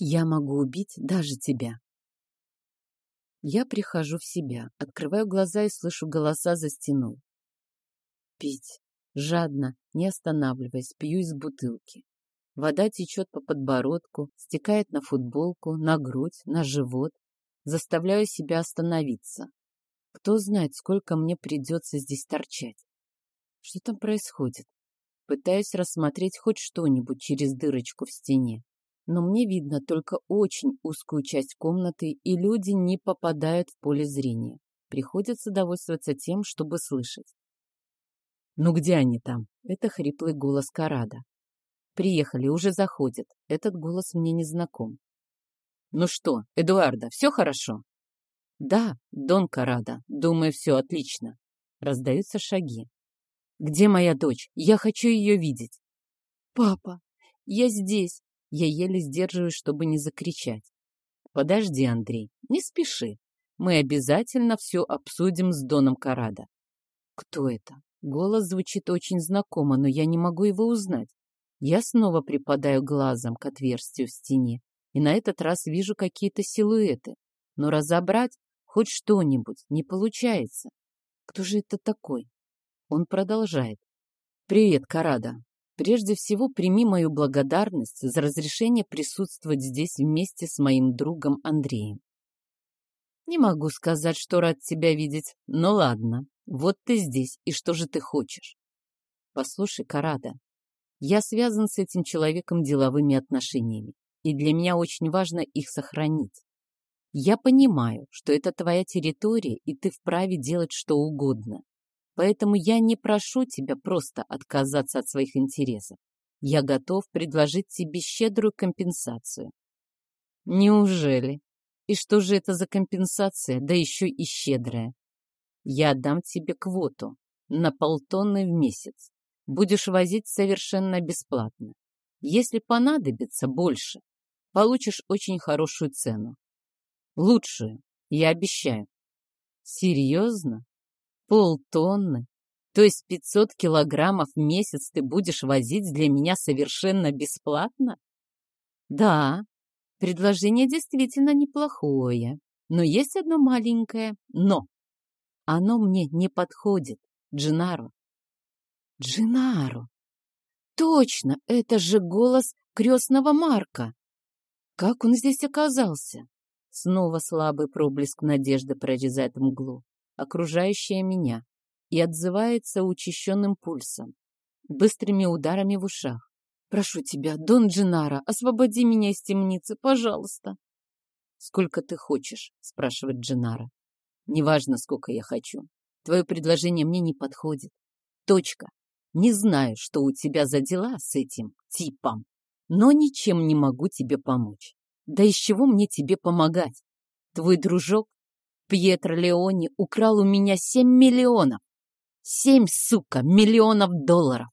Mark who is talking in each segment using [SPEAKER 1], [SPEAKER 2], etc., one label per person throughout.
[SPEAKER 1] Я могу убить даже тебя. Я прихожу в себя, открываю глаза и слышу голоса за стеной. Пить. Жадно, не останавливаясь, пью из бутылки. Вода течет по подбородку, стекает на футболку, на грудь, на живот. Заставляю себя остановиться. Кто знает, сколько мне придется здесь торчать. Что там происходит? Пытаюсь рассмотреть хоть что-нибудь через дырочку в стене но мне видно только очень узкую часть комнаты, и люди не попадают в поле зрения. Приходится довольствоваться тем, чтобы слышать. «Ну где они там?» — это хриплый голос Карада. «Приехали, уже заходят. Этот голос мне не знаком». «Ну что, Эдуарда, все хорошо?» «Да, Дон Карада, думаю, все отлично». Раздаются шаги. «Где моя дочь? Я хочу ее видеть». «Папа, я здесь. Я еле сдерживаюсь, чтобы не закричать. Подожди, Андрей, не спеши. Мы обязательно все обсудим с Доном Карада. Кто это? Голос звучит очень знакомо, но я не могу его узнать. Я снова припадаю глазом к отверстию в стене, и на этот раз вижу какие-то силуэты. Но разобрать хоть что-нибудь не получается. Кто же это такой? Он продолжает. «Привет, Карада. Прежде всего, прими мою благодарность за разрешение присутствовать здесь вместе с моим другом Андреем. Не могу сказать, что рад тебя видеть, но ладно, вот ты здесь, и что же ты хочешь? Послушай, Карада, я связан с этим человеком деловыми отношениями, и для меня очень важно их сохранить. Я понимаю, что это твоя территория, и ты вправе делать что угодно. Поэтому я не прошу тебя просто отказаться от своих интересов. Я готов предложить тебе щедрую компенсацию. Неужели? И что же это за компенсация, да еще и щедрая? Я дам тебе квоту на полтонны в месяц. Будешь возить совершенно бесплатно. Если понадобится больше, получишь очень хорошую цену. Лучшую, я обещаю. Серьезно? Полтонны? То есть 500 килограммов в месяц ты будешь возить для меня совершенно бесплатно? Да, предложение действительно неплохое, но есть одно маленькое «но». Оно мне не подходит, Джинаро. Джинаро! Точно, это же голос крестного Марка. Как он здесь оказался? Снова слабый проблеск надежды прорезает мглу окружающее меня, и отзывается учащенным пульсом, быстрыми ударами в ушах. «Прошу тебя, Дон Джинара, освободи меня из темницы, пожалуйста!» «Сколько ты хочешь?» — спрашивает Джинара. «Неважно, сколько я хочу. Твое предложение мне не подходит. Точка. Не знаю, что у тебя за дела с этим типом, но ничем не могу тебе помочь. Да из чего мне тебе помогать? Твой дружок Пьетро Леони украл у меня семь миллионов. Семь, сука, миллионов долларов.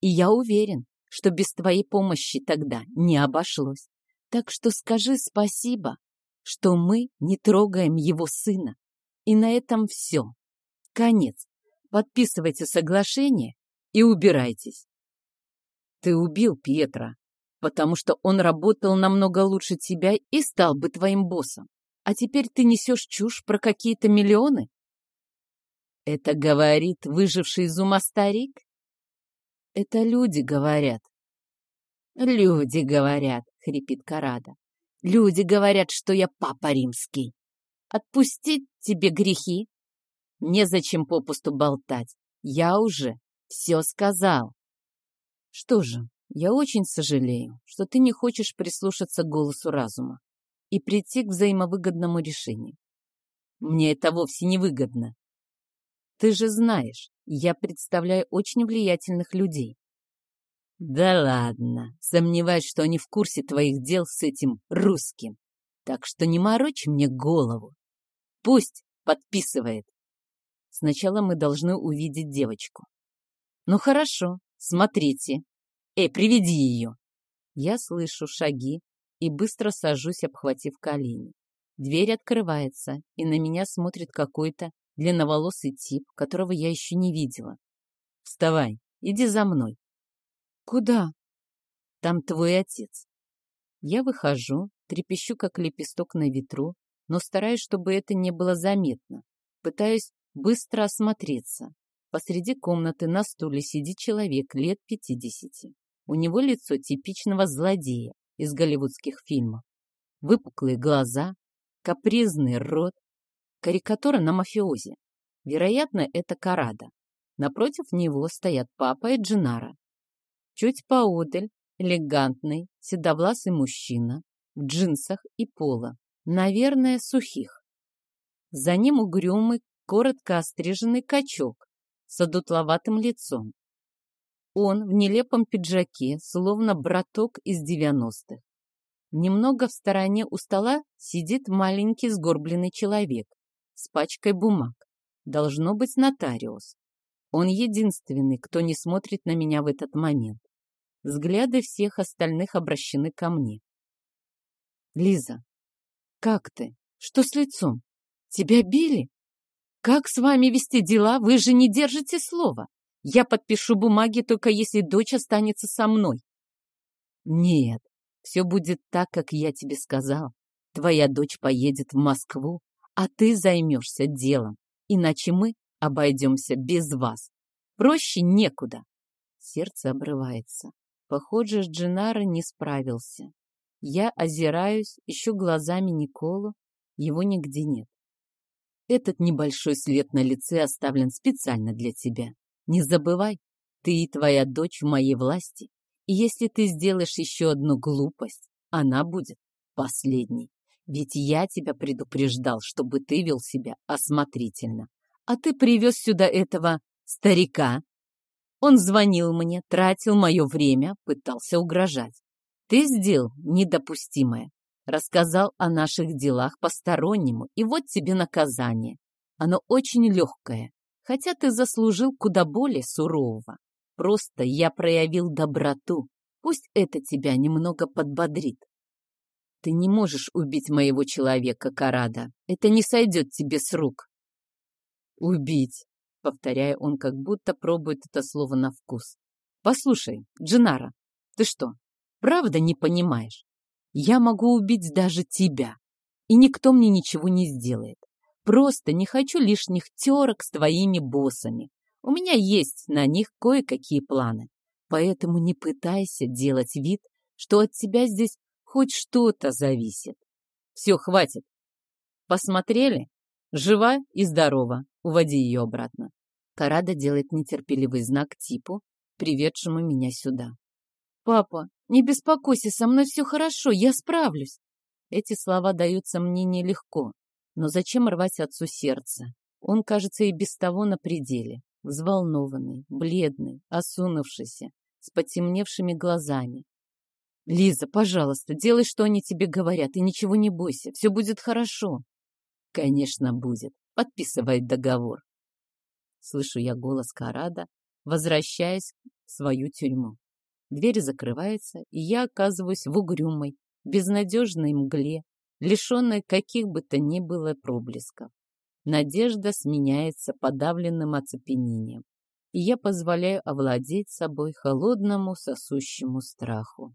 [SPEAKER 1] И я уверен, что без твоей помощи тогда не обошлось. Так что скажи спасибо, что мы не трогаем его сына. И на этом все. Конец. Подписывайте соглашение и убирайтесь. Ты убил Пьетро, потому что он работал намного лучше тебя и стал бы твоим боссом а теперь ты несешь чушь про какие-то миллионы? Это говорит выживший из ума старик? Это люди говорят. Люди говорят, хрипит Карада. Люди говорят, что я папа римский. Отпустить тебе грехи? Незачем попусту болтать. Я уже все сказал. Что же, я очень сожалею, что ты не хочешь прислушаться к голосу разума и прийти к взаимовыгодному решению. Мне это вовсе не выгодно. Ты же знаешь, я представляю очень влиятельных людей. Да ладно, сомневаюсь, что они в курсе твоих дел с этим русским. Так что не морочь мне голову. Пусть подписывает. Сначала мы должны увидеть девочку. Ну хорошо, смотрите. Эй, приведи ее. Я слышу шаги, и быстро сажусь, обхватив колени. Дверь открывается, и на меня смотрит какой-то длинноволосый тип, которого я еще не видела. «Вставай, иди за мной». «Куда?» «Там твой отец». Я выхожу трепещу, как лепесток на ветру, но стараюсь, чтобы это не было заметно. Пытаюсь быстро осмотреться. Посреди комнаты на стуле сидит человек лет пятидесяти. У него лицо типичного злодея из голливудских фильмов. Выпуклые глаза, капризный рот, карикатура на мафиозе. Вероятно, это Карада. Напротив него стоят папа и Джинара. Чуть поодаль элегантный, седовласый мужчина в джинсах и поло, наверное, сухих. За ним угрюмый, коротко остриженный качок с одутловатым лицом. Он в нелепом пиджаке, словно браток из девяностых. Немного в стороне у стола сидит маленький сгорбленный человек с пачкой бумаг. Должно быть нотариус. Он единственный, кто не смотрит на меня в этот момент. Взгляды всех остальных обращены ко мне. Лиза, как ты? Что с лицом? Тебя били? Как с вами вести дела? Вы же не держите слова. Я подпишу бумаги, только если дочь останется со мной. Нет, все будет так, как я тебе сказал. Твоя дочь поедет в Москву, а ты займешься делом. Иначе мы обойдемся без вас. Проще некуда. Сердце обрывается. Похоже, Джинаро не справился. Я озираюсь, ищу глазами Николу. Его нигде нет. Этот небольшой след на лице оставлен специально для тебя. Не забывай, ты и твоя дочь в моей власти. И если ты сделаешь еще одну глупость, она будет последней. Ведь я тебя предупреждал, чтобы ты вел себя осмотрительно. А ты привез сюда этого старика. Он звонил мне, тратил мое время, пытался угрожать. Ты сделал недопустимое. Рассказал о наших делах постороннему, и вот тебе наказание. Оно очень легкое, хотя ты заслужил куда более сурового. Просто я проявил доброту. Пусть это тебя немного подбодрит. Ты не можешь убить моего человека, Карада. Это не сойдет тебе с рук. Убить, повторяя он, как будто пробует это слово на вкус. Послушай, Джинара, ты что, правда не понимаешь? Я могу убить даже тебя, и никто мне ничего не сделает. Просто не хочу лишних терок с твоими боссами. У меня есть на них кое-какие планы. Поэтому не пытайся делать вид, что от тебя здесь хоть что-то зависит. Все, хватит. Посмотрели? Жива и здорова. Уводи ее обратно. Карада делает нетерпеливый знак типу, приведшему меня сюда. «Папа, не беспокойся, со мной все хорошо, я справлюсь». Эти слова даются мне нелегко, но зачем рвать отцу сердце? Он, кажется, и без того на пределе, взволнованный, бледный, осунувшийся, с потемневшими глазами. «Лиза, пожалуйста, делай, что они тебе говорят, и ничего не бойся, все будет хорошо». «Конечно, будет. Подписывай договор». Слышу я голос Карада, возвращаясь в свою тюрьму. Дверь закрывается, и я оказываюсь в угрюмой, безнадежной мгле, лишенной каких бы то ни было проблесков. Надежда сменяется подавленным оцепенением, и я позволяю овладеть собой холодному сосущему страху.